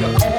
Savior.